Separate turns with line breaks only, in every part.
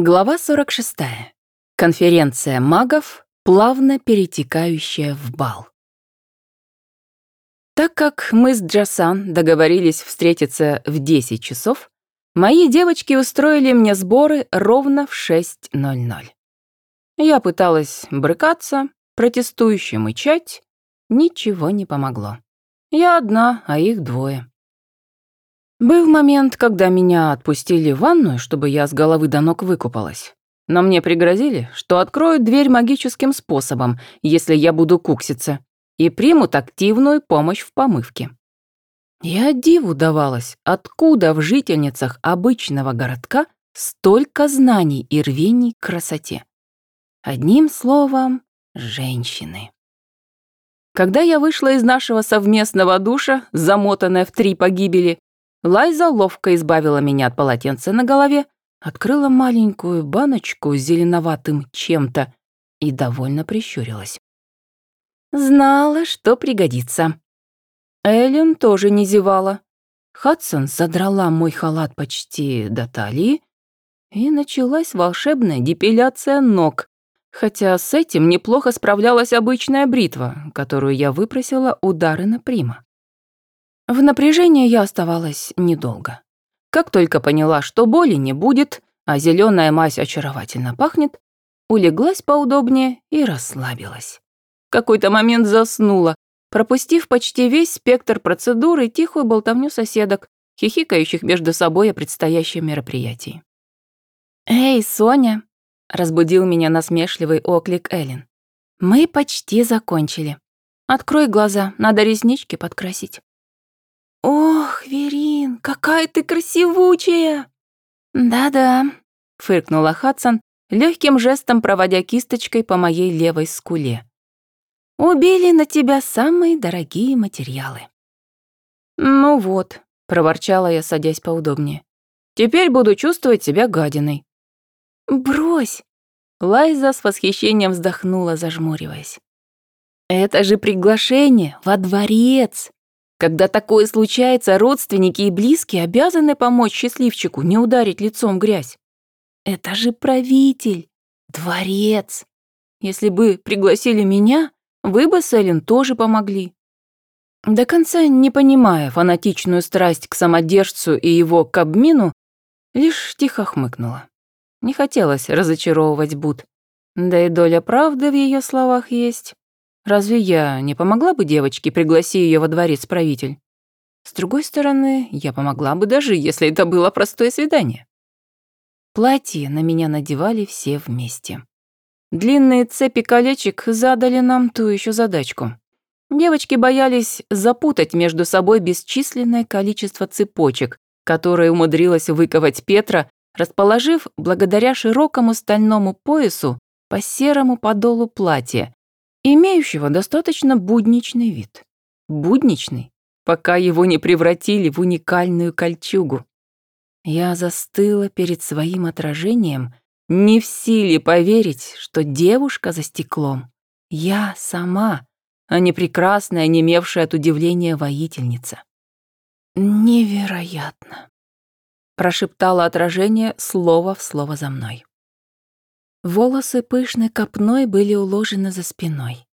Глава 46. Конференция магов, плавно перетекающая в бал. Так как мы с Джасан договорились встретиться в 10 часов, мои девочки устроили мне сборы ровно в 6.00. Я пыталась брыкаться, протестующе мычать, ничего не помогло. Я одна, а их двое. Был момент, когда меня отпустили в ванную, чтобы я с головы до ног выкупалась. Но мне пригрозили, что откроют дверь магическим способом, если я буду кукситься, и примут активную помощь в помывке. Я диву давалась, откуда в жительницах обычного городка столько знаний и рвений к красоте. Одним словом, женщины. Когда я вышла из нашего совместного душа, замотанная в три погибели, Лайза ловко избавила меня от полотенца на голове, открыла маленькую баночку с зеленоватым чем-то и довольно прищурилась. Знала, что пригодится. Эллен тоже не зевала. Хадсон задрала мой халат почти до талии, и началась волшебная депиляция ног, хотя с этим неплохо справлялась обычная бритва, которую я выпросила у Даррена Прима. В напряжении я оставалась недолго. Как только поняла, что боли не будет, а зеленая мазь очаровательно пахнет, улеглась поудобнее и расслабилась. В какой-то момент заснула, пропустив почти весь спектр процедуры и тихую болтовню соседок, хихикающих между собой о предстоящем мероприятии. «Эй, Соня!» — разбудил меня насмешливый оклик Эллен. «Мы почти закончили. Открой глаза, надо реснички подкрасить». «Ох, Верин, какая ты красивучая!» «Да-да», — фыркнула Хадсон, легким жестом проводя кисточкой по моей левой скуле. «Убили на тебя самые дорогие материалы». «Ну вот», — проворчала я, садясь поудобнее. «Теперь буду чувствовать себя гадиной». «Брось!» — Лайза с восхищением вздохнула, зажмуриваясь. «Это же приглашение во дворец!» Когда такое случается, родственники и близкие обязаны помочь счастливчику не ударить лицом грязь. Это же правитель, дворец. Если бы пригласили меня, вы бы с Эллен тоже помогли. До конца не понимая фанатичную страсть к самодержцу и его кабмину, лишь тихо хмыкнула. Не хотелось разочаровывать Буд. Да и доля правды в ее словах есть. Разве я не помогла бы девочке, пригласи ее во дворец правитель? С другой стороны, я помогла бы даже, если это было простое свидание. Платье на меня надевали все вместе. Длинные цепи колечек задали нам ту еще задачку. Девочки боялись запутать между собой бесчисленное количество цепочек, которые умудрилась выковать Петра, расположив благодаря широкому стальному поясу по серому подолу платья, имеющего достаточно будничный вид. Будничный, пока его не превратили в уникальную кольчугу. Я застыла перед своим отражением, не в силе поверить, что девушка за стеклом — я сама, а не прекрасная, немевшая от удивления воительница. «Невероятно!» — прошептало отражение слово в слово за мной. Волосы пышной копной были уложены за спиной.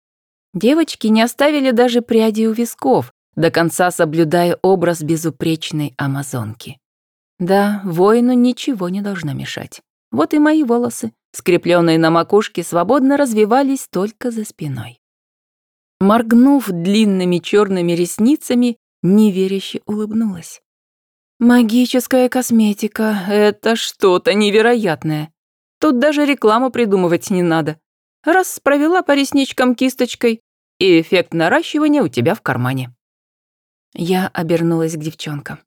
Девочки не оставили даже пряди у висков, до конца соблюдая образ безупречной амазонки. Да, воину ничего не должно мешать. Вот и мои волосы, скрепленные на макушке, свободно развивались только за спиной. Моргнув длинными черными ресницами, неверяще улыбнулась. «Магическая косметика — это что-то невероятное. Тут даже рекламу придумывать не надо. Раз провела по ресничкам кисточкой, и эффект наращивания у тебя в кармане. Я обернулась к девчонкам.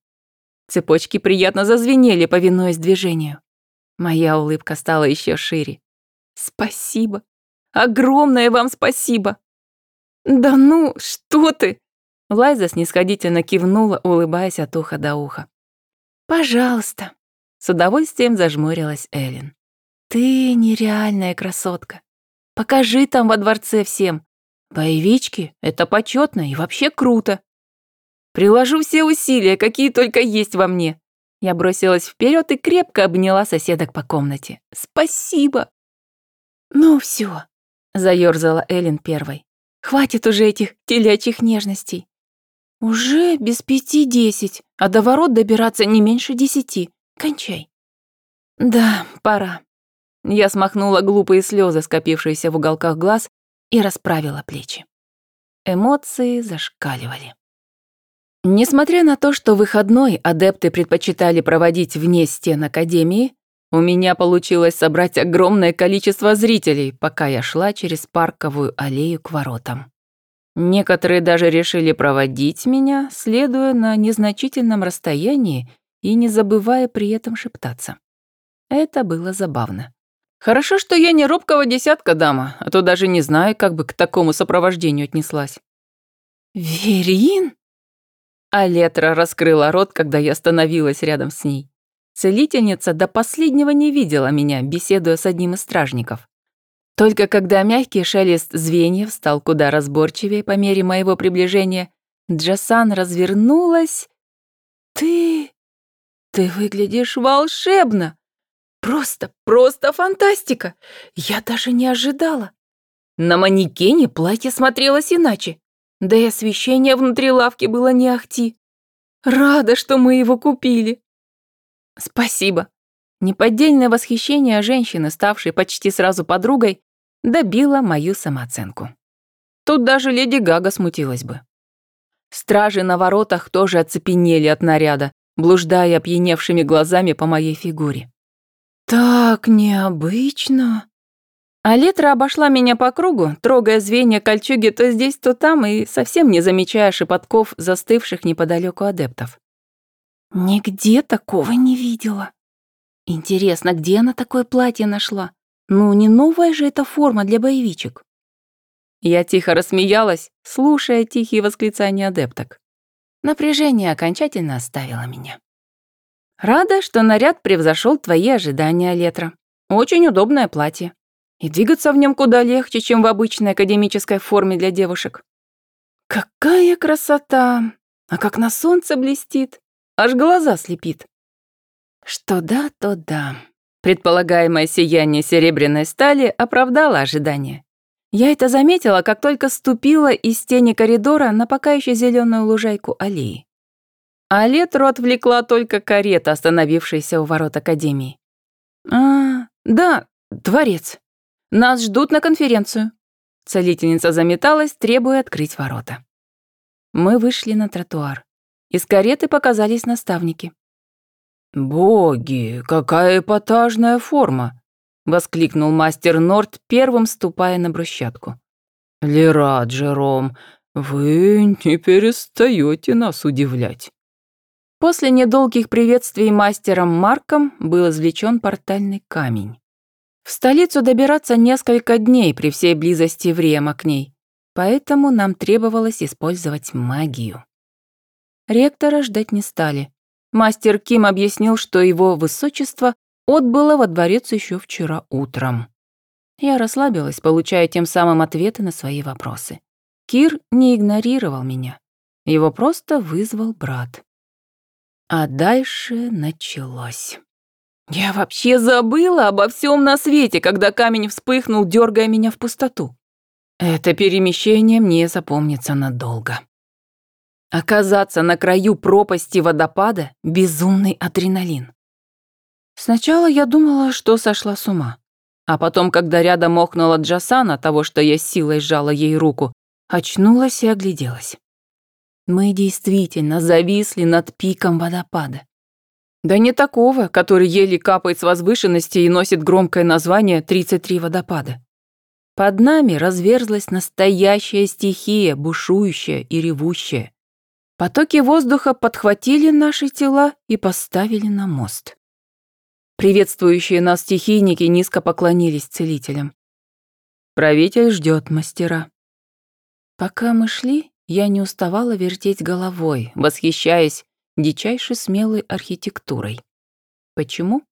Цепочки приятно зазвенели, повинуясь движению. Моя улыбка стала еще шире. Спасибо. Огромное вам спасибо. Да ну, что ты? Лайза снисходительно кивнула, улыбаясь от уха до уха. Пожалуйста. С удовольствием зажмурилась Эллен. Ты нереальная красотка. Покажи там во дворце всем. Боевички — это почетно и вообще круто. Приложу все усилия, какие только есть во мне. Я бросилась вперед и крепко обняла соседок по комнате. «Спасибо!» «Ну все, заёрзала Эллен первой. «Хватит уже этих телячьих нежностей. Уже без пяти десять, а до ворот добираться не меньше десяти. Кончай». «Да, пора». Я смахнула глупые слезы, скопившиеся в уголках глаз, и расправила плечи. Эмоции зашкаливали. Несмотря на то, что выходной адепты предпочитали проводить вне стен Академии, у меня получилось собрать огромное количество зрителей, пока я шла через парковую аллею к воротам. Некоторые даже решили проводить меня, следуя на незначительном расстоянии и не забывая при этом шептаться. Это было забавно. Хорошо, что я не робкого десятка дама, а то даже не знаю, как бы к такому сопровождению отнеслась. «Верин?» Алетра раскрыла рот, когда я остановилась рядом с ней. Целительница до последнего не видела меня, беседуя с одним из стражников. Только когда мягкий шелест звеньев стал куда разборчивее по мере моего приближения, Джасан развернулась. «Ты... ты выглядишь волшебно! Просто, просто фантастика! Я даже не ожидала!» На манекене платье смотрелось иначе, да и освещение внутри лавки было не ахти. Рада, что мы его купили. Спасибо. Неподдельное восхищение женщины, ставшей почти сразу подругой, добило мою самооценку. Тут даже леди Гага смутилась бы. Стражи на воротах тоже оцепенели от наряда, блуждая опьяневшими глазами по моей фигуре. «Так необычно», а обошла меня по кругу, трогая звенья кольчуги то здесь, то там и совсем не замечая шепотков застывших неподалеку адептов. Нигде такого не видела. Интересно, где она такое платье нашла? Ну, не новая же эта форма для боевичек. Я тихо рассмеялась, слушая тихие восклицания адепток. Напряжение окончательно оставило меня. Рада, что наряд превзошел твои ожидания, Летра. Очень удобное платье. И двигаться в нем куда легче, чем в обычной академической форме для девушек. Какая красота! А как на солнце блестит! Аж глаза слепит. Что да, то да. Предполагаемое сияние серебряной стали оправдало ожидания. Я это заметила, как только ступила из тени коридора на пока еще зеленую лужайку аллеи. А Летру отвлекла только карета, остановившаяся у ворот Академии. «А, да, дворец. Нас ждут на конференцию». Целительница заметалась, требуя открыть ворота. Мы вышли на тротуар. Из кареты показались наставники.
«Боги, какая эпатажная форма!» — воскликнул мастер Норт, первым ступая на брусчатку. «Лера, Джером, вы не перестаете нас удивлять».
После недолгих приветствий мастером Марком был извлечен портальный камень. В столицу добираться несколько дней при всей близости Врема к ней, поэтому нам требовалось использовать магию. Ректора ждать не стали. Мастер Ким объяснил, что его высочество отбыло во дворец еще вчера утром. Я расслабилась, получая тем самым ответы на свои вопросы. Кир не игнорировал меня. Его просто вызвал брат. А дальше началось. Я вообще забыла обо всем на свете, когда камень вспыхнул, дергая меня в пустоту. Это перемещение мне запомнится надолго. Оказаться на краю пропасти водопада — безумный адреналин. Сначала я думала, что сошла с ума. А потом, когда рядом охнула Джасана, того, что я силой сжала ей руку, очнулась и огляделась. Мы действительно зависли над пиком водопада. Да не такого, который еле капает с возвышенности и носит громкое название «33 водопада». Под нами разверзлась настоящая стихия, бушующая и ревущая. Потоки воздуха подхватили наши тела и поставили на мост. Приветствующие нас стихийники низко поклонились целителям. Правитель ждет мастера. Пока мы шли, я не уставала вертеть головой, восхищаясь дичайше смелой архитектурой. Почему?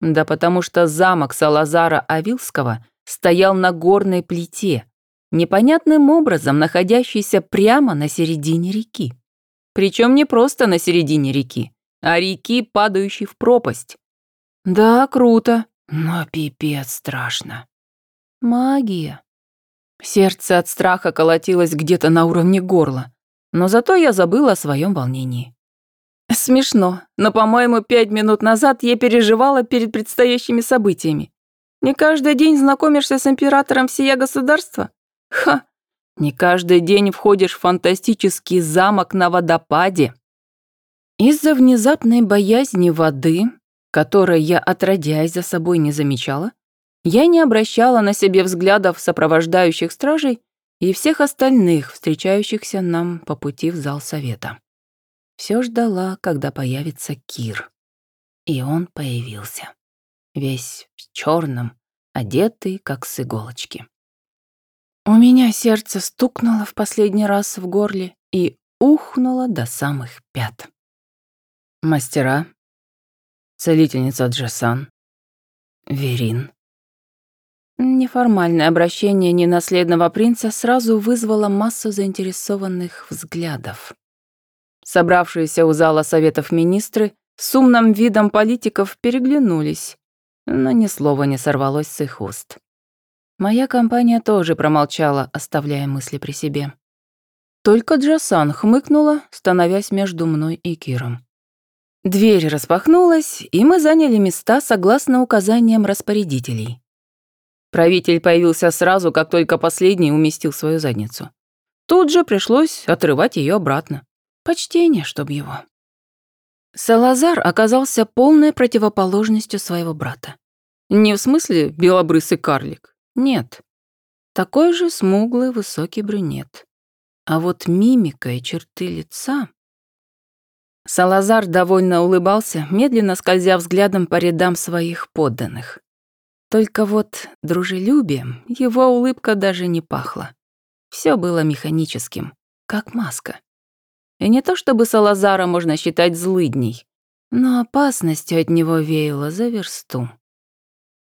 Да потому что замок Салазара Авилского стоял на горной плите, непонятным образом находящейся прямо на середине реки. Причем не просто на середине реки, а реки, падающей в пропасть. Да, круто, но пипец страшно. Магия. Сердце от страха колотилось где-то на уровне горла, но зато я забыла о своем волнении. Смешно, но, по-моему, пять минут назад я переживала перед предстоящими событиями. Не каждый день знакомишься с императором всея государства? Ха! Не каждый день входишь в фантастический замок на водопаде. Из-за внезапной боязни воды, которой я отродясь за собой не замечала, я не обращала на себе взглядов сопровождающих стражей и всех остальных, встречающихся нам по пути в зал совета. Все ждала, когда появится Кир. И он появился. Весь в черном, одетый, как с иголочки. У меня сердце стукнуло в последний раз в горле и ухнуло до самых пят. Мастера, целительница Джасан, Верин. Неформальное обращение ненаследного принца сразу вызвало массу заинтересованных взглядов. Собравшиеся у зала советов министры с умным видом политиков переглянулись, но ни слова не сорвалось с их уст. Моя компания тоже промолчала, оставляя мысли при себе. Только Джасан хмыкнула, становясь между мной и Киром. Дверь распахнулась, и мы заняли места согласно указаниям распорядителей. Правитель появился сразу, как только последний уместил свою задницу. Тут же пришлось отрывать ее обратно. Почтение, чтоб его. Салазар оказался полной противоположностью своего брата. Не в смысле белобрысый карлик, нет. Такой же смуглый высокий брюнет. А вот мимика и черты лица... Салазар довольно улыбался, медленно скользя взглядом по рядам своих подданных. Только вот дружелюбием его улыбка даже не пахла. Все было механическим, как маска. И не то чтобы Салазара можно считать злыдней, но опасностью от него веяло за версту.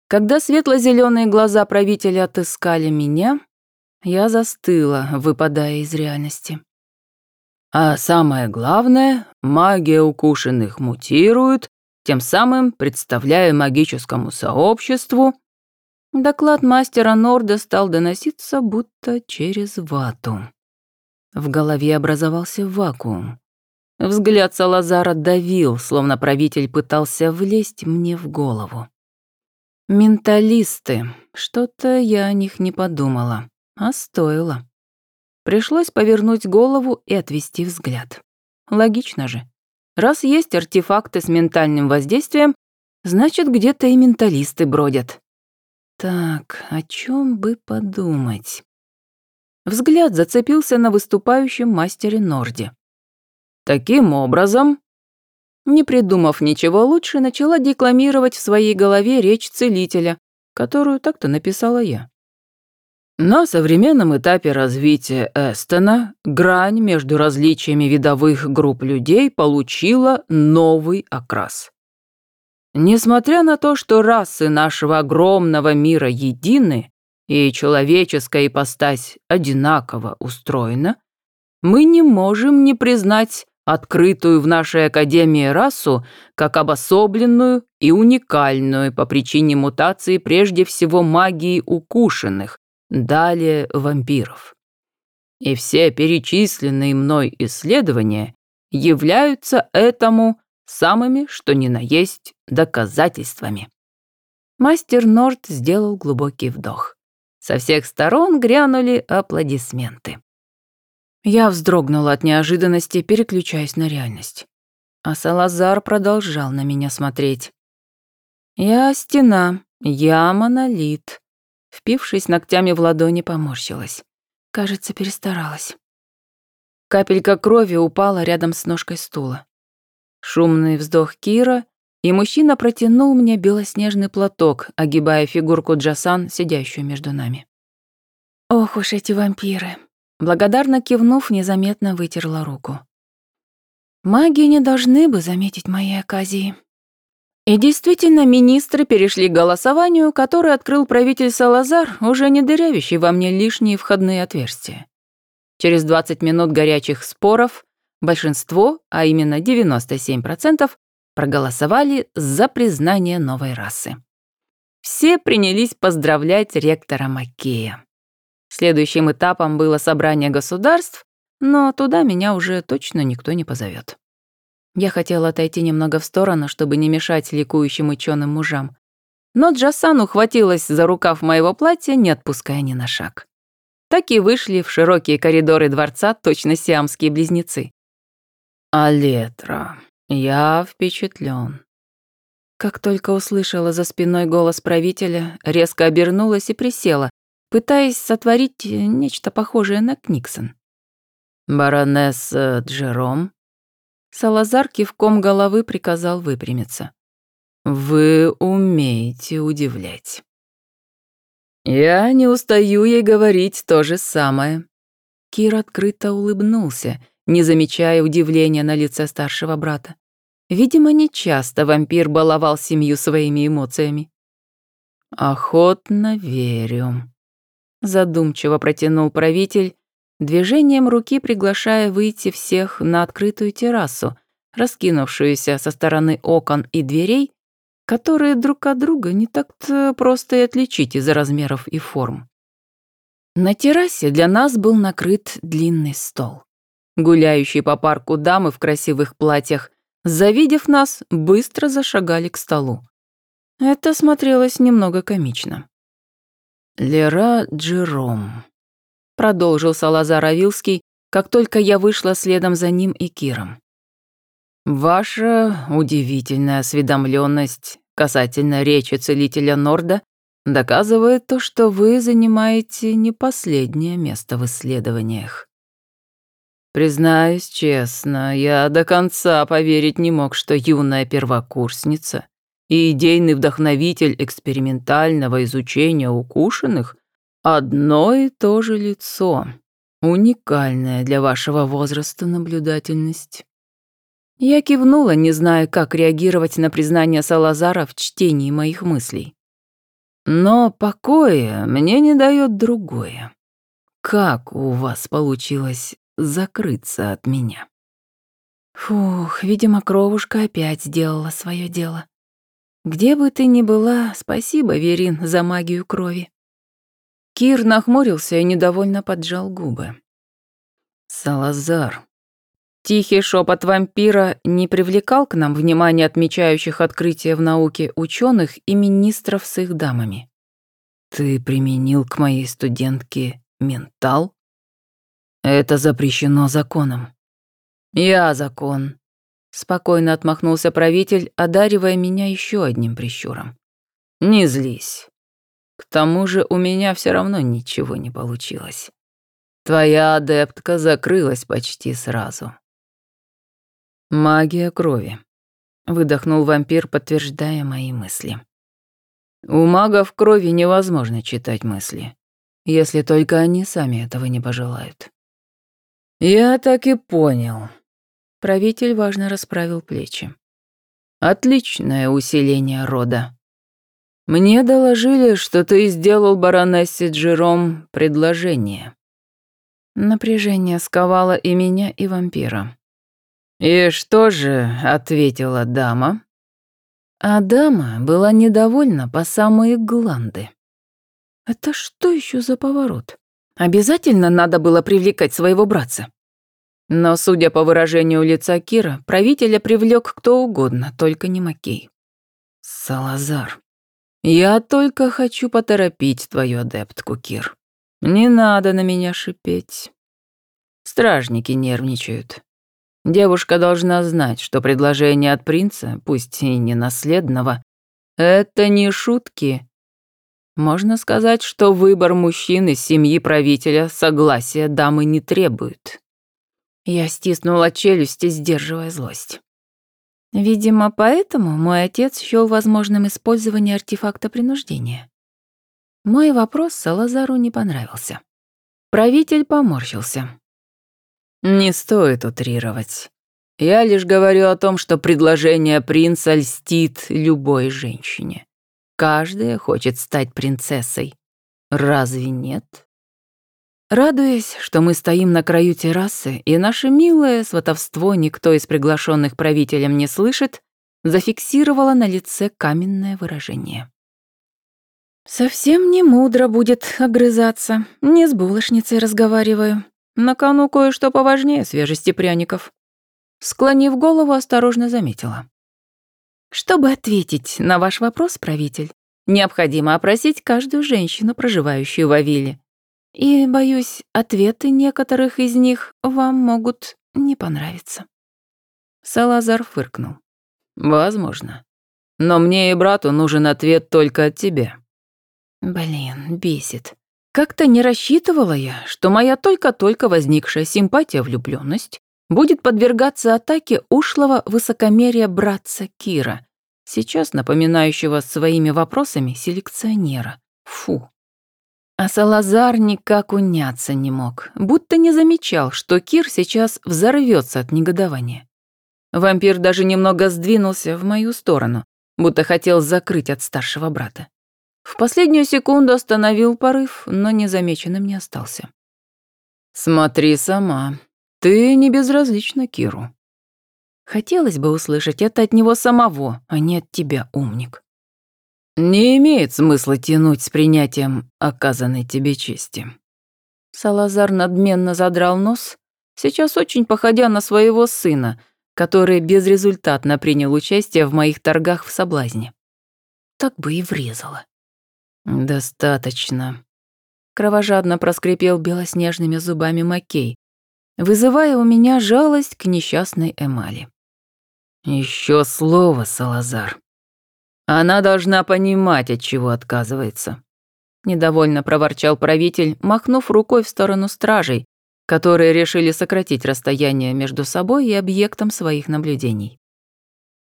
Когда светло-зеленые глаза правителя отыскали меня, я застыла, выпадая из реальности. А самое главное, магия укушенных мутирует, тем самым представляя магическому сообществу, доклад мастера Норда стал доноситься будто через вату. В голове образовался вакуум. Взгляд Салазара давил, словно правитель пытался влезть мне в голову. Менталисты. Что-то я о них не подумала, а стоило. Пришлось повернуть голову и отвести взгляд. Логично же. Раз есть артефакты с ментальным воздействием, значит, где-то и менталисты бродят. Так, о чем бы подумать? Взгляд зацепился на выступающем мастере Норде. Таким образом, не придумав ничего лучше, начала декламировать в своей голове речь целителя, которую так-то написала я. На современном этапе развития Эстона грань между различиями видовых групп людей получила новый окрас. Несмотря на то, что расы нашего огромного мира едины и человеческая ипостась одинаково устроена, мы не можем не признать открытую в нашей Академии расу как обособленную и уникальную по причине мутации прежде всего магии укушенных, далее вампиров. И все перечисленные мной исследования являются этому самыми, что ни на есть, доказательствами. Мастер Норт сделал глубокий вдох. Со всех сторон грянули аплодисменты. Я вздрогнула от неожиданности, переключаясь на реальность. А Салазар продолжал на меня смотреть. Я стена, я монолит. Впившись ногтями в ладони, поморщилась. Кажется, перестаралась. Капелька крови упала рядом с ножкой стула. Шумный вздох Кира, и мужчина протянул мне белоснежный платок, огибая фигурку Джасан, сидящую между нами. Ох уж эти вампиры. Благодарно кивнув, незаметно вытерла руку. Маги не должны бы заметить мои оказии. И действительно, министры перешли к голосованию, которое открыл правитель Салазар, уже не дырявящий во мне лишние входные отверстия. Через 20 минут горячих споров большинство, а именно 97%, проголосовали за признание новой расы. Все принялись поздравлять ректора Маккея. Следующим этапом было собрание государств, но туда меня уже точно никто не позовет. Я хотела отойти немного в сторону, чтобы не мешать ликующим ученым мужам. Но Джасан ухватилась за рукав моего платья, не отпуская ни на шаг. Так и вышли в широкие коридоры дворца точно сиамские близнецы.
«Алетра, я впечатлен.
Как только услышала за спиной голос правителя, резко обернулась и присела, пытаясь сотворить нечто похожее на Книксон.
«Баронесса Джером?»
Салазар кивком головы приказал выпрямиться.
«Вы умеете удивлять». «Я не устаю ей говорить то же самое».
Кир открыто улыбнулся, не замечая удивления на лице старшего брата. Видимо, нечасто вампир баловал семью своими эмоциями.
«Охотно верю», —
задумчиво протянул правитель, движением руки приглашая выйти всех на открытую террасу, раскинувшуюся со стороны окон и дверей, которые друг от друга не так-то просто и отличить из-за размеров и форм. На террасе для нас был накрыт длинный стол. Гуляющие по парку дамы в красивых платьях, завидев нас, быстро зашагали к столу. Это смотрелось немного комично.
«Лера Джером»,
продолжил Салазар Авилский, как только я вышла следом за ним и Киром.
«Ваша удивительная осведомленность касательно речи целителя Норда доказывает то, что вы занимаете не последнее место в исследованиях. Признаюсь честно, я до конца поверить не мог, что юная первокурсница и идейный вдохновитель экспериментального изучения укушенных Одно и то же лицо. Уникальная для вашего возраста наблюдательность.
Я кивнула, не зная, как реагировать на признание Салазара в чтении моих мыслей.
Но покоя мне не дает другое. Как у вас получилось закрыться от меня?
Фух, видимо, кровушка опять сделала свое дело. Где бы ты ни была, спасибо, Верин, за магию крови. Кир нахмурился и недовольно поджал губы.
«Салазар».
Тихий шепот вампира не привлекал к нам внимания отмечающих открытия в науке ученых и министров с их дамами.
«Ты применил к моей студентке ментал? Это запрещено законом». «Я закон», — спокойно отмахнулся правитель, одаривая меня еще одним прищуром. «Не злись. К тому же у меня все равно ничего не получилось. Твоя адептка закрылась почти сразу. Магия крови. Выдохнул вампир, подтверждая мои мысли. У магов крови невозможно читать мысли, если только они сами этого не пожелают. Я так и понял. Правитель важно расправил плечи. Отличное усиление рода. Мне доложили, что ты сделал баронессе Джером предложение.
Напряжение сковало и меня, и вампира.
И что же ответила дама?
А дама была недовольна по самые гланды. Это что еще за поворот? Обязательно надо было привлекать своего братца. Но, судя по выражению лица Кира, правителя привлек кто угодно, только не Макей.
Салазар. Я только хочу поторопить твою адептку, Кир. Не надо на меня шипеть. Стражники нервничают. Девушка должна знать, что предложение от принца, пусть и не наследного, это не шутки. Можно сказать, что выбор мужчины семьи правителя согласия дамы не требует.
Я стиснула челюсти, сдерживая злость. Видимо, поэтому мой отец счёл возможным использование артефакта принуждения. Мой вопрос Салазару не понравился. Правитель поморщился.
«Не стоит утрировать. Я лишь говорю о том, что предложение принца льстит любой женщине. Каждая хочет стать принцессой. Разве нет?»
Радуясь, что мы стоим на краю террасы, и наше милое сватовство никто из приглашенных правителем не слышит, зафиксировала на лице каменное выражение. «Совсем не мудро будет огрызаться. Не с булочницей разговариваю. На кону кое-что поважнее свежести пряников». Склонив голову, осторожно заметила. «Чтобы ответить на ваш вопрос, правитель, необходимо опросить каждую женщину, проживающую в Авиле. И, боюсь, ответы некоторых из них вам могут не понравиться».
Салазар фыркнул. «Возможно. Но мне и брату нужен ответ только от тебя».
Блин, бесит. Как-то не рассчитывала я, что моя только-только возникшая симпатия влюблённость будет подвергаться атаке ушлого высокомерия братца Кира, сейчас напоминающего своими вопросами селекционера. Фу. А Салазар никак уняться не мог, будто не замечал, что Кир сейчас взорвется от негодования. Вампир даже немного сдвинулся в мою сторону, будто хотел закрыть от старшего брата. В последнюю секунду остановил порыв, но незамеченным не остался.
«Смотри сама. Ты не безразлична Киру».
Хотелось бы услышать это от него самого, а не от тебя, умник.
Не имеет смысла тянуть с принятием оказанной тебе чести.
Салазар надменно задрал нос, сейчас очень походя на своего сына, который безрезультатно принял участие в моих торгах в соблазне. Так бы и врезало.
«Достаточно», —
кровожадно проскрипел белоснежными зубами Маккей, вызывая у меня жалость к несчастной эмали.
Еще слово, Салазар. Она должна понимать, от чего отказывается.
Недовольно проворчал правитель, махнув рукой в сторону стражей, которые решили сократить расстояние между собой и объектом своих наблюдений.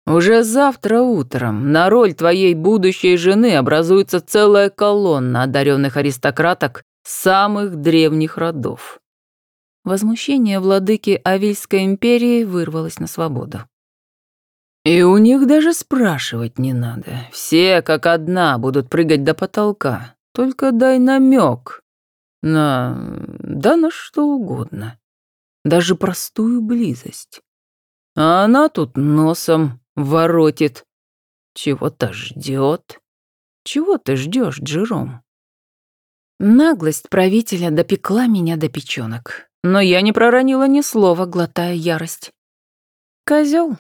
Уже завтра утром на роль твоей будущей жены образуется целая колонна одаренных аристократок самых древних родов.
Возмущение владыки Авильской империи вырвалось на свободу.
И у них даже спрашивать не надо. Все как одна будут прыгать до потолка. Только дай намек на... да на что угодно. Даже простую близость. А она тут носом воротит. Чего-то ждет. Чего ты ждешь, Джером?
Наглость правителя допекла меня до печенок, но я не проронила ни слова, глотая ярость. Козел,